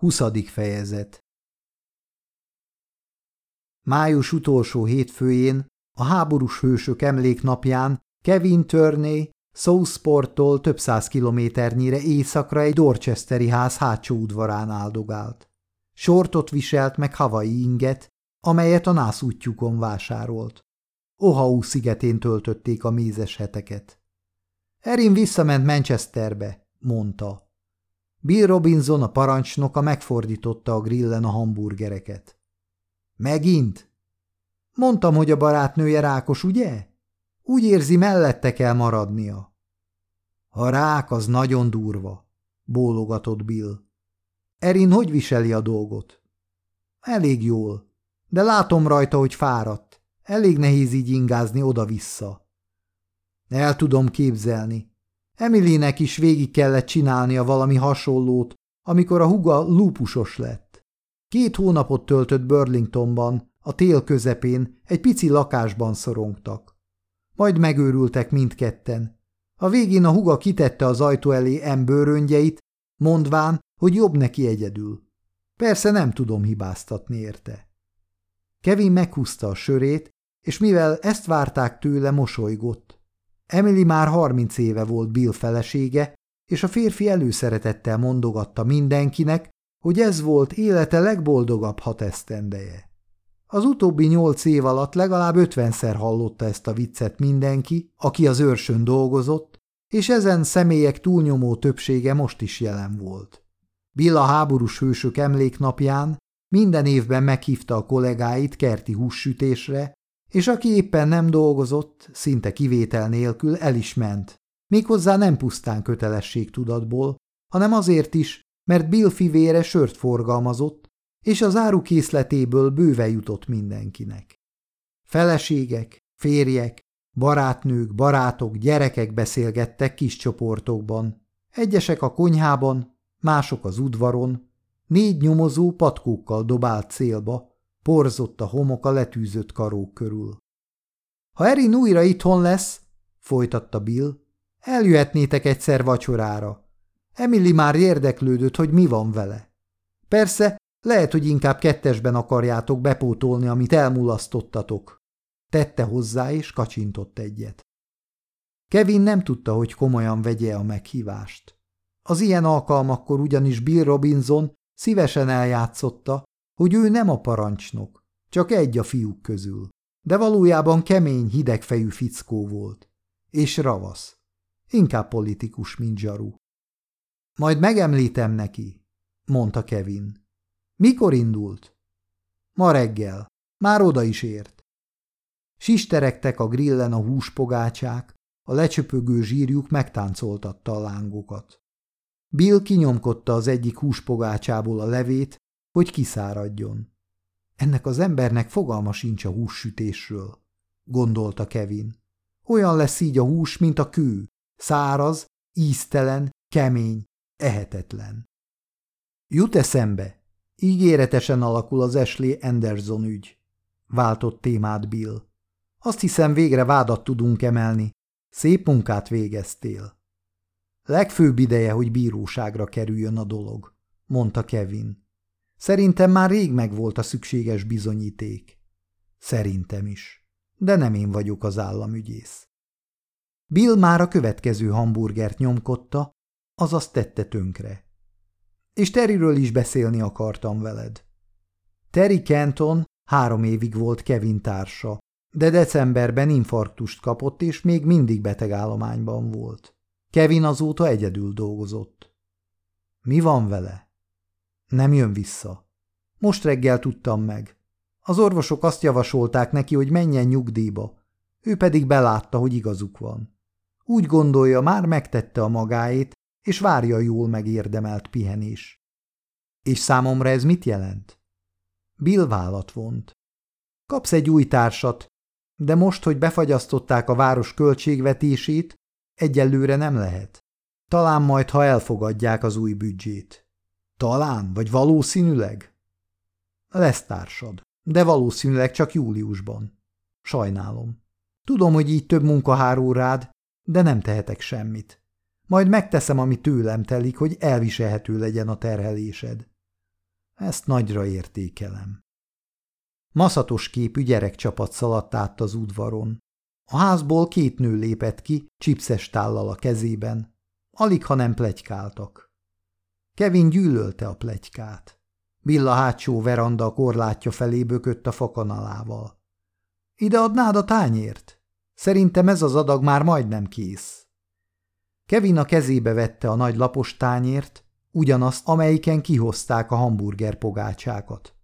20. fejezet Május utolsó hétfőjén, a háborús hősök emléknapján Kevin Turney Southporttól több száz kilométernyire északra egy Dorchesteri ház hátsó udvarán áldogált. Sortot viselt meg havai inget, amelyet a nász útjukon vásárolt. Oahu szigetén töltötték a mézes heteket. Erin visszament Manchesterbe, mondta. Bill Robinson, a parancsnoka megfordította a grillen a hamburgereket. Megint? Mondtam, hogy a barátnője rákos, ugye? Úgy érzi, mellette kell maradnia. A rák az nagyon durva, bólogatott Bill. Erin hogy viseli a dolgot? Elég jól, de látom rajta, hogy fáradt. Elég nehéz így ingázni oda-vissza. El tudom képzelni. Emilynek is végig kellett csinálnia valami hasonlót, amikor a huga lúpusos lett. Két hónapot töltött Burlingtonban, a tél közepén, egy pici lakásban szorongtak. Majd megőrültek mindketten. A végén a huga kitette az ajtó elé embőröngyeit, mondván, hogy jobb neki egyedül. Persze nem tudom hibáztatni érte. Kevin meghúzta a sörét, és mivel ezt várták tőle, mosolygott. Emily már harminc éve volt Bill felesége, és a férfi előszeretettel mondogatta mindenkinek, hogy ez volt élete legboldogabb hat esztendeje. Az utóbbi nyolc év alatt legalább ötvenszer hallotta ezt a viccet mindenki, aki az őrsön dolgozott, és ezen személyek túlnyomó többsége most is jelen volt. Bill a háborús hősök emléknapján minden évben meghívta a kollégáit kerti hússütésre, és aki éppen nem dolgozott, szinte kivétel nélkül el is ment. Méghozzá nem pusztán kötelességtudatból, hanem azért is, mert Bill fivére sört forgalmazott, és az árukészletéből bőve jutott mindenkinek. Feleségek, férjek, barátnők, barátok, gyerekek beszélgettek kis csoportokban. Egyesek a konyhában, mások az udvaron, négy nyomozó patkókkal dobált célba, Porzott a homok a letűzött karók körül. Ha Erin újra itthon lesz, folytatta Bill, eljöhetnétek egyszer vacsorára. Emily már érdeklődött, hogy mi van vele. Persze, lehet, hogy inkább kettesben akarjátok bepótolni, amit elmulasztottatok. Tette hozzá, és kacsintott egyet. Kevin nem tudta, hogy komolyan vegye a meghívást. Az ilyen alkalmakkor ugyanis Bill Robinson szívesen eljátszotta, hogy ő nem a parancsnok, csak egy a fiúk közül, de valójában kemény, hidegfejű fickó volt. És ravasz. Inkább politikus, mint zsaru. Majd megemlítem neki, mondta Kevin. Mikor indult? Ma reggel. Már oda is ért. Sisterektek a grillen a húspogácsák, a lecsöpögő zsírjuk megtáncoltatta a lángokat. Bill kinyomkodta az egyik húspogácsából a levét, hogy kiszáradjon. Ennek az embernek fogalma sincs a hússütésről, gondolta Kevin. Olyan lesz így a hús, mint a kő, száraz, íztelen, kemény, ehetetlen. Jut eszembe, ígéretesen alakul az Ashley Anderson ügy, váltott témát Bill. Azt hiszem végre vádat tudunk emelni. Szép munkát végeztél. Legfőbb ideje, hogy bíróságra kerüljön a dolog, mondta Kevin. Szerintem már rég megvolt a szükséges bizonyíték. Szerintem is. De nem én vagyok az államügyész. Bill már a következő hamburgert nyomkodta, azaz tette tönkre. És Terryről is beszélni akartam veled. Terry Kenton három évig volt Kevin társa, de decemberben infarktust kapott, és még mindig betegállományban volt. Kevin azóta egyedül dolgozott. Mi van vele? Nem jön vissza. Most reggel tudtam meg. Az orvosok azt javasolták neki, hogy menjen nyugdíjba. Ő pedig belátta, hogy igazuk van. Úgy gondolja, már megtette a magáét, és várja a jól megérdemelt pihenés. És számomra ez mit jelent? Bill vállat vont. Kapsz egy új társat, de most, hogy befagyasztották a város költségvetését, egyelőre nem lehet. Talán majd, ha elfogadják az új büdzsét. Talán, vagy valószínűleg? Lesz társad, de valószínűleg csak júliusban. Sajnálom. Tudom, hogy így több munka hárul rád, de nem tehetek semmit. Majd megteszem, ami tőlem telik, hogy elviselhető legyen a terhelésed. Ezt nagyra értékelem. Maszatos képű gyerekcsapat szaladt át az udvaron. A házból két nő lépett ki, csipszes tállal a kezében. Alig, ha nem plegykáltak. Kevin gyűlölte a plegykát. Billa hátsó veranda korlátja felé bökött a fakanalával. Ide adnád a tányért? Szerintem ez az adag már majdnem kész. Kevin a kezébe vette a nagy lapos tányért, ugyanazt, amelyiken kihozták a hamburger pogácsákat.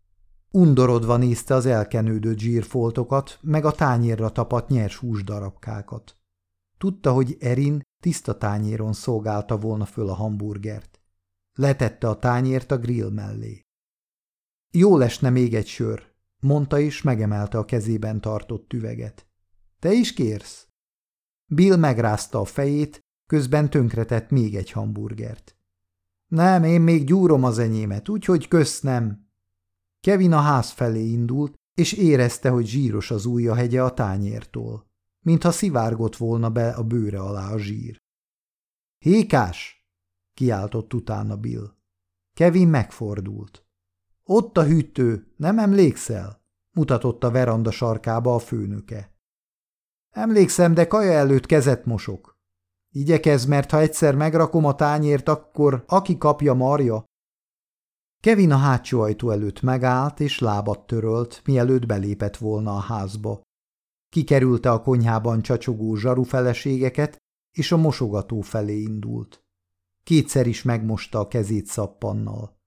Undorodva nézte az elkenődött zsírfoltokat, meg a tányérra tapadt nyers húsdarabkákat. Tudta, hogy Erin tiszta tányéron szolgálta volna föl a hamburgert. Letette a tányért a grill mellé. Jó lesne még egy sör, mondta és megemelte a kezében tartott üveget. Te is kérsz? Bill megrázta a fejét, közben tönkretett még egy hamburgert. Nem, én még gyúrom az enyémet, úgyhogy kösz nem. Kevin a ház felé indult, és érezte, hogy zsíros az ujja hegye a tányértól, mintha szivárgott volna be a bőre alá a zsír. Hékás! Kiáltott utána Bill. Kevin megfordult. Ott a hűtő, nem emlékszel? mutatott a veranda sarkába a főnöke. Emlékszem, de kaja előtt kezet mosok. Igyekez, mert ha egyszer megrakom a tányért, akkor aki kapja marja. Kevin a hátsó ajtó előtt megállt és lábat törölt, mielőtt belépett volna a házba. Kikerülte a konyhában csacsogó zsarufeleségeket, és a mosogató felé indult. Kétszer is megmosta a kezét szappannal.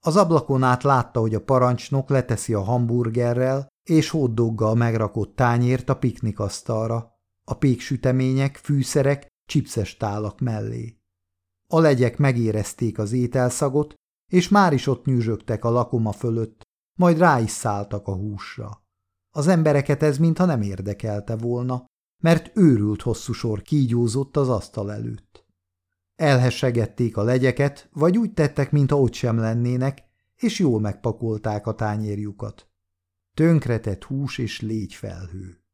Az ablakon át látta, hogy a parancsnok leteszi a hamburgerrel és hóddoggal megrakott tányért a piknikasztalra, a péksütemények, fűszerek, csipszes tálak mellé. A legyek megérezték az ételszagot, és már is ott nyűzsögtek a lakoma fölött, majd rá is szálltak a húsra. Az embereket ez mintha nem érdekelte volna, mert őrült hosszú sor kígyózott az asztal előtt. Elhessegették a legyeket, vagy úgy tettek, mintha ott sem lennének, és jól megpakolták a tányérjukat. Tönkretett hús és légyfelhő.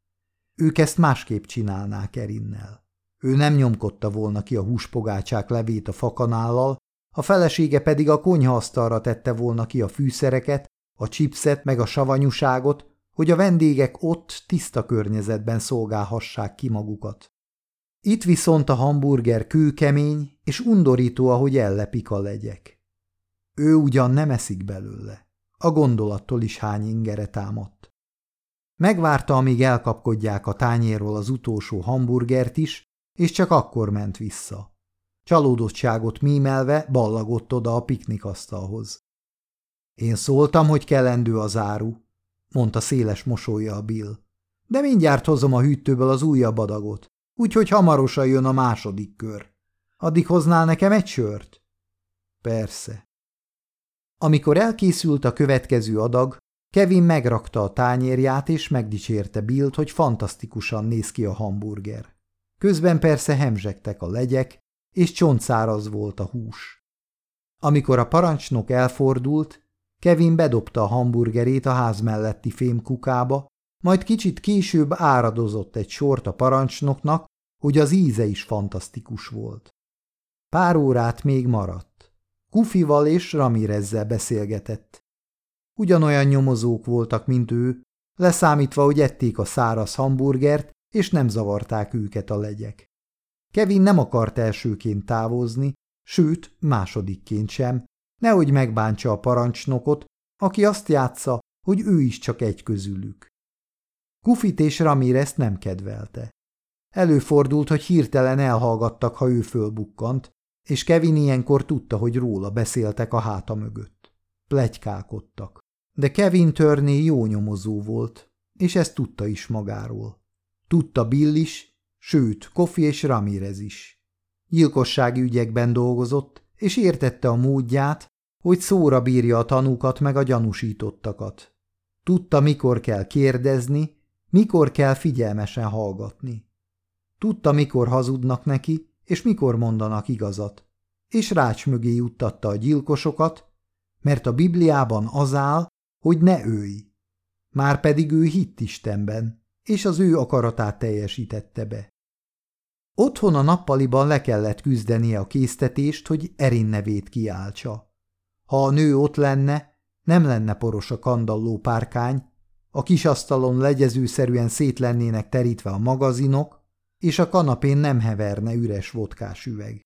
Ők ezt másképp csinálnák Erinnel. Ő nem nyomkodta volna ki a húspogácsák levét a fakanállal, a felesége pedig a konyhaasztalra tette volna ki a fűszereket, a chipset meg a savanyúságot, hogy a vendégek ott tiszta környezetben szolgálhassák ki magukat. Itt viszont a hamburger kőkemény, és undorító, ahogy ellepik a legyek. Ő ugyan nem eszik belőle. A gondolattól is hány ingere támadt. Megvárta, amíg elkapkodják a tányérról az utolsó hamburgert is, és csak akkor ment vissza. Csalódottságot mímelve ballagott oda a piknikasztalhoz. Én szóltam, hogy kellendő az áru, mondta széles mosolya a Bill. De mindjárt hozom a hűtőből az újabb adagot, úgyhogy hamarosan jön a második kör. Addig hoznál nekem egy sört? Persze. Amikor elkészült a következő adag, Kevin megrakta a tányérját és megdicsérte Billt, hogy fantasztikusan néz ki a hamburger. Közben persze hemzsegtek a legyek, és csontszáraz volt a hús. Amikor a parancsnok elfordult, Kevin bedobta a hamburgerét a ház melletti fémkukába, majd kicsit később áradozott egy sort a parancsnoknak, hogy az íze is fantasztikus volt. Pár órát még maradt. Kufival és Ramirezzel beszélgetett. Ugyanolyan nyomozók voltak, mint ő, leszámítva, hogy ették a száraz hamburgert, és nem zavarták őket a legyek. Kevin nem akart elsőként távozni, sőt, másodikként sem, nehogy megbántsa a parancsnokot, aki azt játsza, hogy ő is csak egy közülük. Kufit és Ramirez nem kedvelte. Előfordult, hogy hirtelen elhallgattak, ha ő fölbukkant, és Kevin ilyenkor tudta, hogy róla beszéltek a háta mögött. Plegykálkodtak. De Kevin Törné jó nyomozó volt, és ezt tudta is magáról. Tudta Bill is, sőt, Kofi és Ramirez is. Gyilkossági ügyekben dolgozott, és értette a módját, hogy szóra bírja a tanúkat meg a gyanúsítottakat. Tudta, mikor kell kérdezni, mikor kell figyelmesen hallgatni. Tudta, mikor hazudnak neki, és mikor mondanak igazat, és rács mögé juttatta a gyilkosokat, mert a Bibliában az áll, hogy ne őj. Márpedig ő hitt Istenben, és az ő akaratát teljesítette be. Otthon a nappaliban le kellett küzdenie a késztetést, hogy Erin nevét kiáltsa. Ha a nő ott lenne, nem lenne poros a kandalló párkány, a kis asztalon legyezőszerűen szét lennének terítve a magazinok, és a kanapén nem heverne üres vodkás üveg.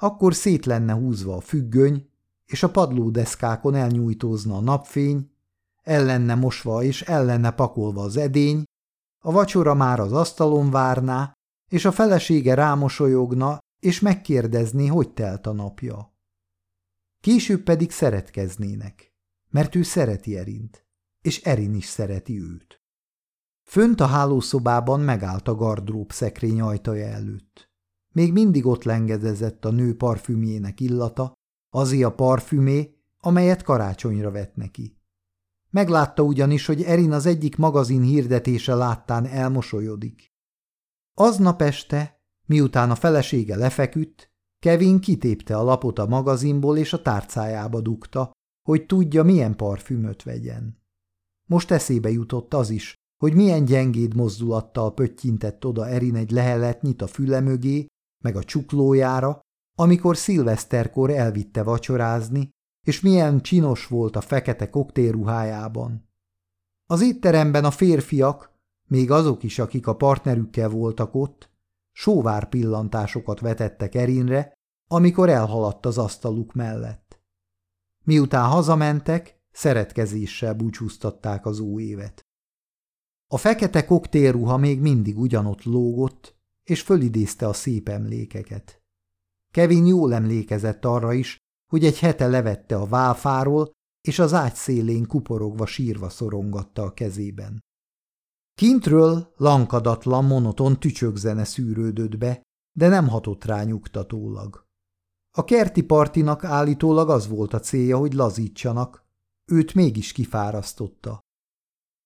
Akkor szét lenne húzva a függöny, és a padlódeszkákon elnyújtózna a napfény, ellenne mosva és ellenne pakolva az edény, a vacsora már az asztalon várná, és a felesége rámosolyogna, és megkérdezné, hogy telt a napja. Később pedig szeretkeznének, mert ő szereti Erint, és Erin is szereti őt. Fönt a hálószobában megállt a gardrób szekrény ajtaja előtt. Még mindig ott lengedezett a nő parfümjének illata, azi a parfümé, amelyet karácsonyra vett neki. Meglátta ugyanis, hogy Erin az egyik magazin hirdetése láttán elmosolyodik. Aznap este, miután a felesége lefeküdt, Kevin kitépte a lapot a magazinból és a tárcájába dugta, hogy tudja, milyen parfümöt vegyen. Most eszébe jutott az is, hogy milyen gyengéd mozdulattal pöttyintett oda Erin egy leheletnyit a füle mögé, meg a csuklójára, amikor szilveszterkor elvitte vacsorázni, és milyen csinos volt a fekete koktélruhájában. Az étteremben a férfiak, még azok is, akik a partnerükkel voltak ott, sóvár pillantásokat vetettek Erinre, amikor elhaladt az asztaluk mellett. Miután hazamentek, szeretkezéssel búcsúztatták az új évet. A fekete koktélruha még mindig ugyanott lógott, és fölidézte a szép emlékeket. Kevin jól emlékezett arra is, hogy egy hete levette a válfáról, és az ágy szélén kuporogva sírva szorongatta a kezében. Kintről lankadatlan, monoton tücsögzene szűrődött be, de nem hatott rá nyugtatólag. A kerti partinak állítólag az volt a célja, hogy lazítsanak, őt mégis kifárasztotta.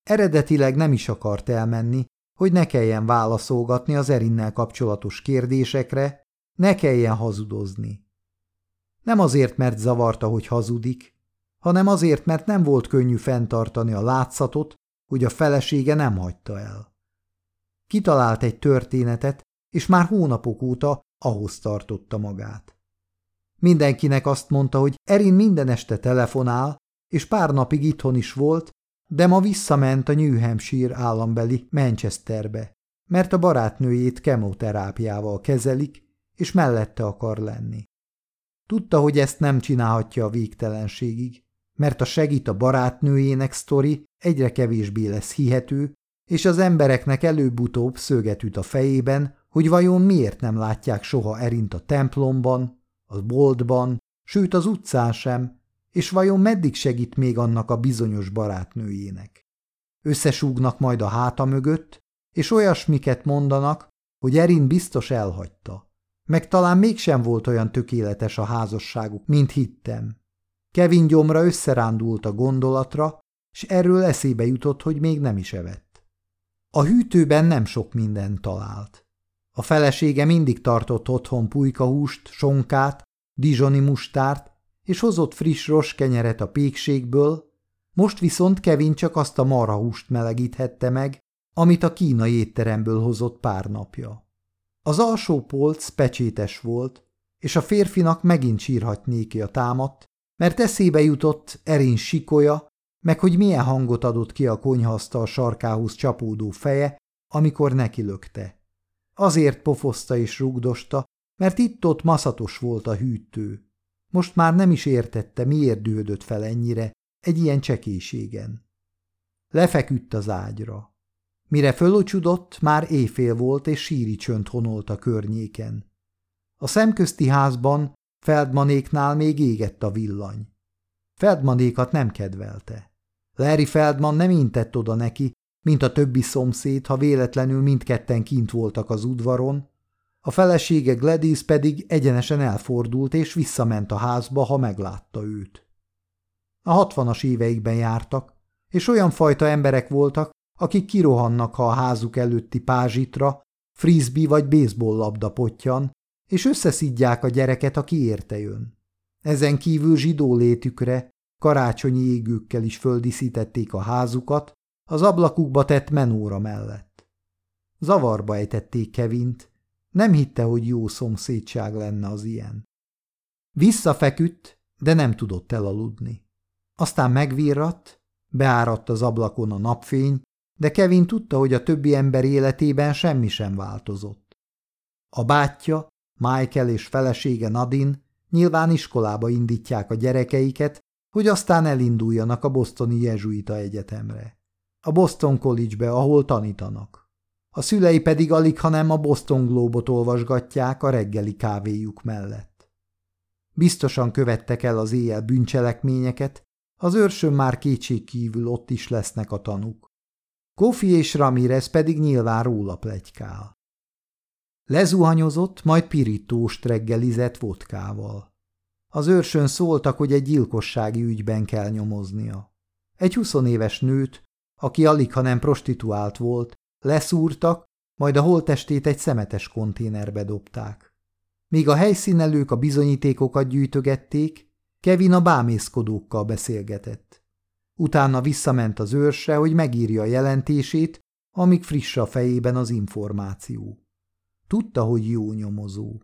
Eredetileg nem is akart elmenni, hogy ne kelljen válaszolgatni az erinnel kapcsolatos kérdésekre, ne kelljen hazudozni. Nem azért, mert zavarta, hogy hazudik, hanem azért, mert nem volt könnyű fenntartani a látszatot, hogy a felesége nem hagyta el. Kitalált egy történetet, és már hónapok óta ahhoz tartotta magát. Mindenkinek azt mondta, hogy Erin minden este telefonál, és pár napig itthon is volt, de ma visszament a New állambeli Manchesterbe, mert a barátnőjét kemoterápiával kezelik, és mellette akar lenni. Tudta, hogy ezt nem csinálhatja a végtelenségig, mert a segít a barátnőjének sztori egyre kevésbé lesz hihető, és az embereknek előbb-utóbb szöget üt a fejében, hogy vajon miért nem látják soha Erint a templomban, a boltban, sőt az utcán sem, és vajon meddig segít még annak a bizonyos barátnőjének. Összesúgnak majd a háta mögött, és olyasmiket mondanak, hogy Erin biztos elhagyta. Meg talán mégsem volt olyan tökéletes a házasságuk, mint hittem. Kevin gyomra összerándult a gondolatra, és erről eszébe jutott, hogy még nem is evett. A hűtőben nem sok mindent talált. A felesége mindig tartott otthon pulykahúst, sonkát, dizsoni mustárt, és hozott friss kenyeret a pékségből, most viszont Kevin csak azt a marhahúst melegíthette meg, amit a kínai étteremből hozott pár napja. Az alsó polc pecsétes volt, és a férfinak megint sírhatnéki a támadt, mert eszébe jutott Erin sikolya, meg hogy milyen hangot adott ki a konyhasztal sarkához csapódó feje, amikor nekilökte. Azért pofozta és rugdosta, mert itt-ott maszatos volt a hűtő. Most már nem is értette, miért dődött fel ennyire egy ilyen csekéségen. Lefeküdt az ágyra. Mire fölocsudott, már éjfél volt, és síri csönd honolt a környéken. A szemközti házban Feldmanéknál még égett a villany. Feldmanékat nem kedvelte. Larry Feldman nem intett oda neki, mint a többi szomszéd, ha véletlenül mindketten kint voltak az udvaron, a felesége Gladys pedig egyenesen elfordult és visszament a házba, ha meglátta őt. A hatvanas éveikben jártak, és olyan fajta emberek voltak, akik kirohannak, ha a házuk előtti pázsitra, frisbee vagy baseball labda potyan, és összeszidják a gyereket, aki érte jön. Ezen kívül zsidó létükre, karácsonyi égőkkel is földíszítették a házukat, az ablakukba tett menóra mellett. Zavarba ejtették Kevint, nem hitte, hogy jó szomszédság lenne az ilyen. Visszafeküdt, de nem tudott elaludni. Aztán megvirratt, beáradt az ablakon a napfény, de Kevin tudta, hogy a többi ember életében semmi sem változott. A bátyja, Michael és felesége Nadin nyilván iskolába indítják a gyerekeiket, hogy aztán elinduljanak a Bostoni Jezsuita Egyetemre. A Boston College-be, ahol tanítanak. A szülei pedig alig, hanem a Boston Globot olvasgatják a reggeli kávéjuk mellett. Biztosan követtek el az éjjel bűncselekményeket, az őrsön már kétség kívül ott is lesznek a tanúk. Kofi és Ramirez pedig nyilván róla plegykál. Lezuhanyozott, majd pirítóst reggelizett vodkával. Az őrsön szóltak, hogy egy gyilkossági ügyben kell nyomoznia. Egy huszonéves nőt, aki alig, ha nem prostituált volt, leszúrtak, majd a holtestét egy szemetes konténerbe dobták. Míg a helyszínelők a bizonyítékokat gyűjtögették, Kevin a bámészkodókkal beszélgetett. Utána visszament az őrsre, hogy megírja a jelentését, amíg friss a fejében az információ. Tudta, hogy jó nyomozó.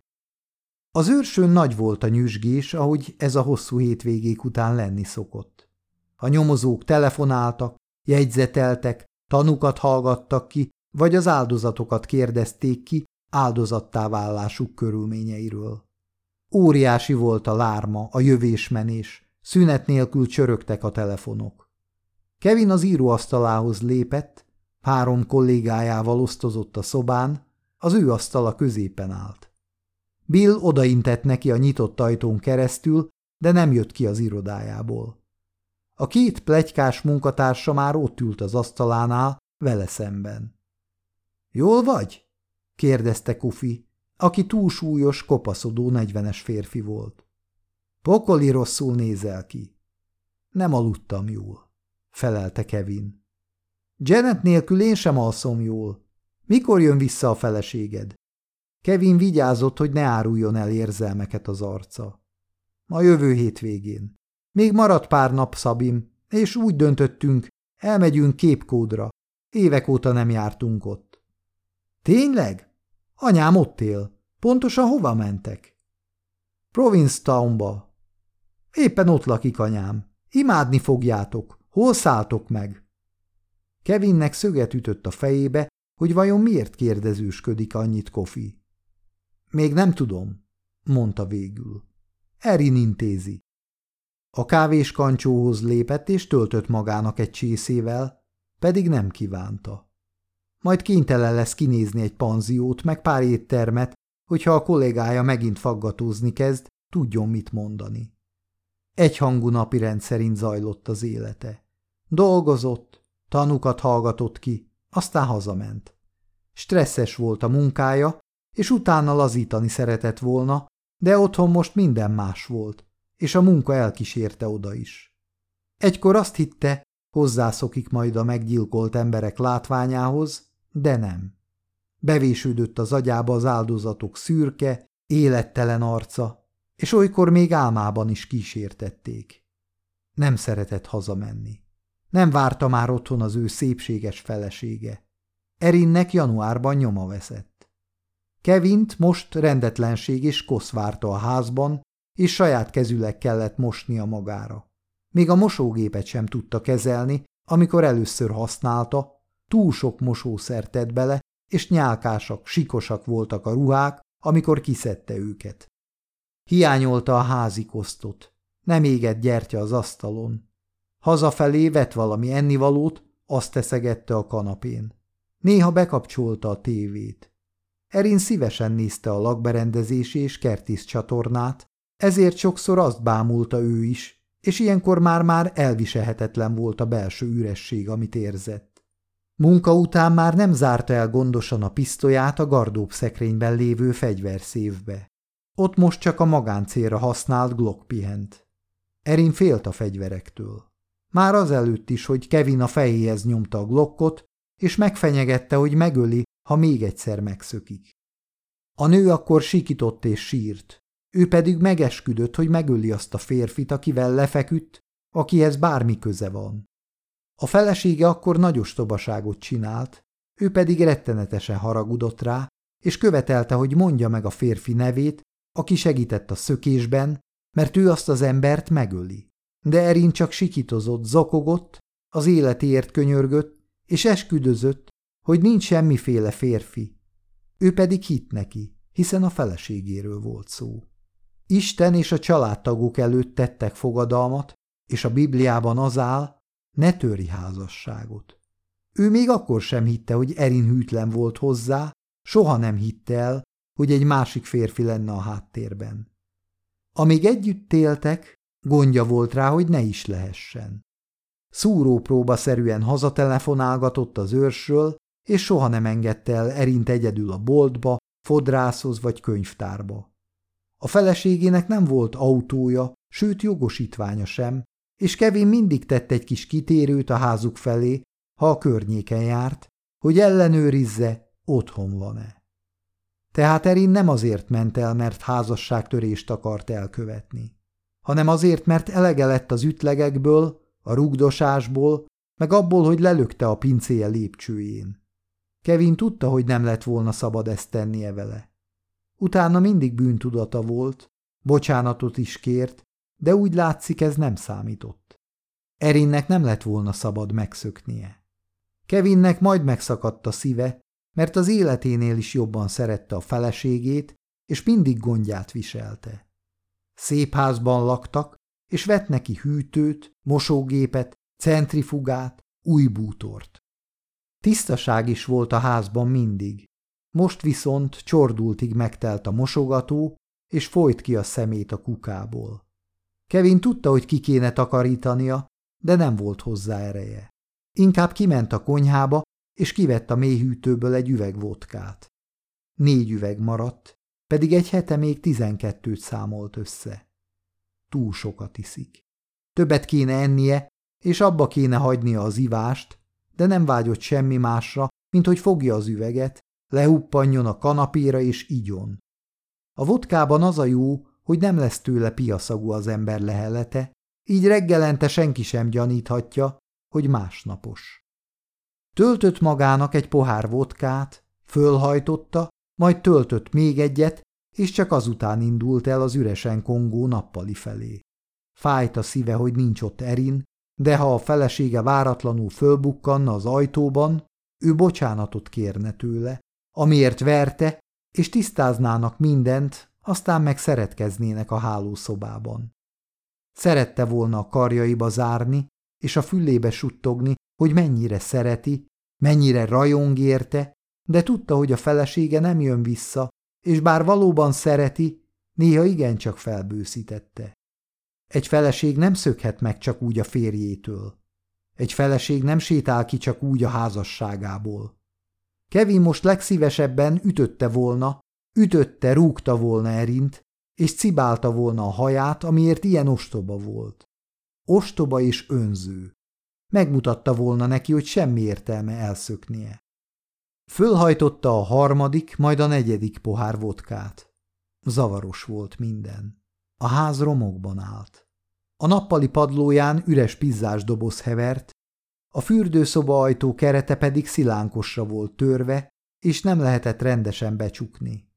Az őrsön nagy volt a nyüzsgés, ahogy ez a hosszú hétvégék után lenni szokott. A nyomozók telefonáltak, jegyzeteltek, tanukat hallgattak ki, vagy az áldozatokat kérdezték ki áldozattá válásuk körülményeiről. Óriási volt a lárma, a jövésmenés, szünet nélkül csörögtek a telefonok. Kevin az íróasztalához lépett, három kollégájával osztozott a szobán, az ő asztala középen állt. Bill odaintett neki a nyitott ajtón keresztül, de nem jött ki az irodájából. A két plegykás munkatársa már ott ült az asztalánál, vele szemben. – Jól vagy? – kérdezte Kufi, aki túlsúlyos, kopaszodó negyvenes férfi volt. – Pokoli rosszul nézel ki. – Nem aludtam jól – felelte Kevin. – Janet nélkül én sem alszom jól. Mikor jön vissza a feleséged? Kevin vigyázott, hogy ne áruljon el érzelmeket az arca. A jövő hétvégén. Még maradt pár nap, Szabim, és úgy döntöttünk, elmegyünk képkódra. Évek óta nem jártunk ott. Tényleg? Anyám ott él. Pontosan hova mentek? Provincetownba. Éppen ott lakik anyám. Imádni fogjátok. Hol szálltok meg? Kevinnek szöget ütött a fejébe, hogy vajon miért kérdezősködik annyit Kofi. Még nem tudom, mondta végül. Erin intézi. A kávés kancsóhoz lépett és töltött magának egy csészével, pedig nem kívánta. Majd kénytelen lesz kinézni egy panziót, meg pár éttermet, hogyha a kollégája megint faggatózni kezd, tudjon mit mondani. Egyhangú napi rendszerint zajlott az élete. Dolgozott, tanukat hallgatott ki, aztán hazament. Stresszes volt a munkája, és utána lazítani szeretett volna, de otthon most minden más volt, és a munka elkísérte oda is. Egykor azt hitte, hozzászokik majd a meggyilkolt emberek látványához, de nem. Bevésődött az agyába az áldozatok szürke, élettelen arca, és olykor még álmában is kísértették. Nem szeretett hazamenni. Nem várta már otthon az ő szépséges felesége. Erinnek januárban nyoma veszett. Kevint most rendetlenség és kosz várta a házban, és saját kezüleg kellett mosnia magára. Még a mosógépet sem tudta kezelni, amikor először használta, túl sok mosószer tett bele, és nyálkásak, sikosak voltak a ruhák, amikor kiszedte őket. Hiányolta a házi kosztot. Nem égett gyertya az asztalon. Hazafelé vett valami ennivalót, azt teszegette a kanapén. Néha bekapcsolta a tévét. Erin szívesen nézte a lakberendezési és kertész csatornát, ezért sokszor azt bámulta ő is, és ilyenkor már-már elviselhetetlen volt a belső üresség, amit érzett. Munka után már nem zárta el gondosan a pisztolyát a gardób szekrényben lévő fegyverszévbe. Ott most csak a magáncélra használt Glock pihent. Erin félt a fegyverektől. Már azelőtt is, hogy Kevin a fejéhez nyomta a Glockot, és megfenyegette, hogy megöli, ha még egyszer megszökik. A nő akkor sikított és sírt, ő pedig megesküdött, hogy megöli azt a férfit, akivel lefeküdt, akihez bármi köze van. A felesége akkor nagy ostobaságot csinált, ő pedig rettenetesen haragudott rá, és követelte, hogy mondja meg a férfi nevét, aki segített a szökésben, mert ő azt az embert megöli. de Erin csak sikitozott, zakogott, az életéért könyörgött, és esküdözött, hogy nincs semmiféle férfi. Ő pedig hitt neki, hiszen a feleségéről volt szó. Isten és a családtagok előtt tettek fogadalmat, és a Bibliában az áll, ne töri házasságot. Ő még akkor sem hitte, hogy Erin hűtlen volt hozzá, soha nem hitte el, hogy egy másik férfi lenne a háttérben. Amíg együtt éltek, gondja volt rá, hogy ne is lehessen. Szúrópróba szerűen hazatelefonálgatott az őrsről, és soha nem engedte el Erint egyedül a boltba, fodrászhoz vagy könyvtárba. A feleségének nem volt autója, sőt jogosítványa sem, és Kevin mindig tett egy kis kitérőt a házuk felé, ha a környéken járt, hogy ellenőrizze, otthon van-e. Tehát Erin nem azért ment el, mert házasságtörést akart elkövetni, hanem azért, mert elege lett az ütlegekből, a rugdosásból, meg abból, hogy lelökte a pincéje lépcsőjén. Kevin tudta, hogy nem lett volna szabad ezt tennie vele. Utána mindig bűntudata volt, bocsánatot is kért, de úgy látszik ez nem számított. Erinnek nem lett volna szabad megszöknie. Kevinnek majd megszakadt a szíve, mert az életénél is jobban szerette a feleségét, és mindig gondját viselte. Szép házban laktak, és vett neki hűtőt, mosógépet, centrifugát, új bútort. Tisztaság is volt a házban mindig. Most viszont csordultig megtelt a mosogató, és folyt ki a szemét a kukából. Kevin tudta, hogy ki kéne takarítania, de nem volt hozzá ereje. Inkább kiment a konyhába, és kivett a mélyhűtőből egy üveg vodkát. Négy üveg maradt, pedig egy hete még tizenkettőt számolt össze. Túl sokat iszik. Többet kéne ennie, és abba kéne hagynia az ivást, de nem vágyott semmi másra, mint hogy fogja az üveget, lehuppanjon a kanapéra és igyon. A vodkában az a jó, hogy nem lesz tőle piaszagú az ember lehelete, így reggelente senki sem gyaníthatja, hogy másnapos. Töltött magának egy pohár vodkát, fölhajtotta, majd töltött még egyet, és csak azután indult el az üresen kongó nappali felé. Fájt a szíve, hogy nincs ott Erin, de ha a felesége váratlanul fölbukkanna az ajtóban, ő bocsánatot kérne tőle, amiért verte, és tisztáznának mindent, aztán meg szeretkeznének a hálószobában. Szerette volna a karjaiba zárni, és a fülébe suttogni, hogy mennyire szereti, mennyire rajong érte, de tudta, hogy a felesége nem jön vissza, és bár valóban szereti, néha igencsak felbőszítette. Egy feleség nem szökhet meg csak úgy a férjétől. Egy feleség nem sétál ki csak úgy a házasságából. Kevin most legszívesebben ütötte volna, ütötte, rúgta volna Erint, és cibálta volna a haját, amiért ilyen ostoba volt. Ostoba és önző. Megmutatta volna neki, hogy semmi értelme elszöknie. Fölhajtotta a harmadik, majd a negyedik pohár vodkát. Zavaros volt minden. A ház romokban állt. A nappali padlóján üres pizzás doboz hevert, a fürdőszoba ajtó kerete pedig szilánkosra volt törve, és nem lehetett rendesen becsukni.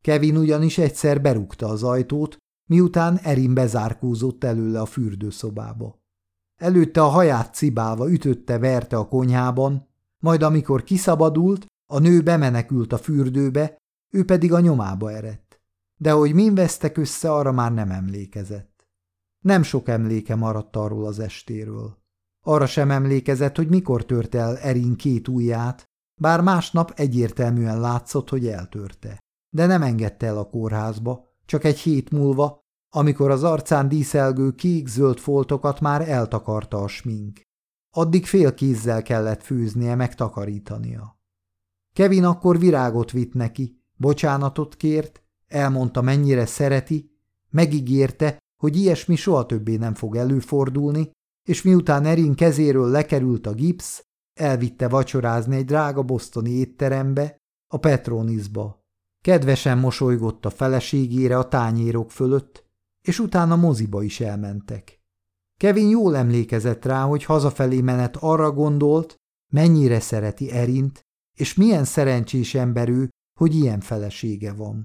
Kevin ugyanis egyszer berúgta az ajtót, miután Erin bezárkózott előle a fürdőszobába. Előtte a haját cibálva ütötte, verte a konyhában, majd amikor kiszabadult, a nő bemenekült a fürdőbe, ő pedig a nyomába erett. De hogy min vesztek össze, arra már nem emlékezett. Nem sok emléke maradt arról az estéről. Arra sem emlékezett, hogy mikor tört el Erin két ujját, bár másnap egyértelműen látszott, hogy eltörte. De nem engedte el a kórházba, csak egy hét múlva, amikor az arcán díszelgő kék-zöld foltokat már eltakarta a smink. Addig fél kézzel kellett főznie, meg takarítania. Kevin akkor virágot vitt neki, bocsánatot kért, elmondta mennyire szereti, megígérte, hogy ilyesmi soha többé nem fog előfordulni, és miután Erin kezéről lekerült a gipsz, elvitte vacsorázni egy drága bosztoni étterembe, a Petronisba. Kedvesen mosolygott a feleségére a tányérok fölött, és utána moziba is elmentek. Kevin jól emlékezett rá, hogy hazafelé menet arra gondolt, mennyire szereti Erint, és milyen szerencsés ember ő, hogy ilyen felesége van.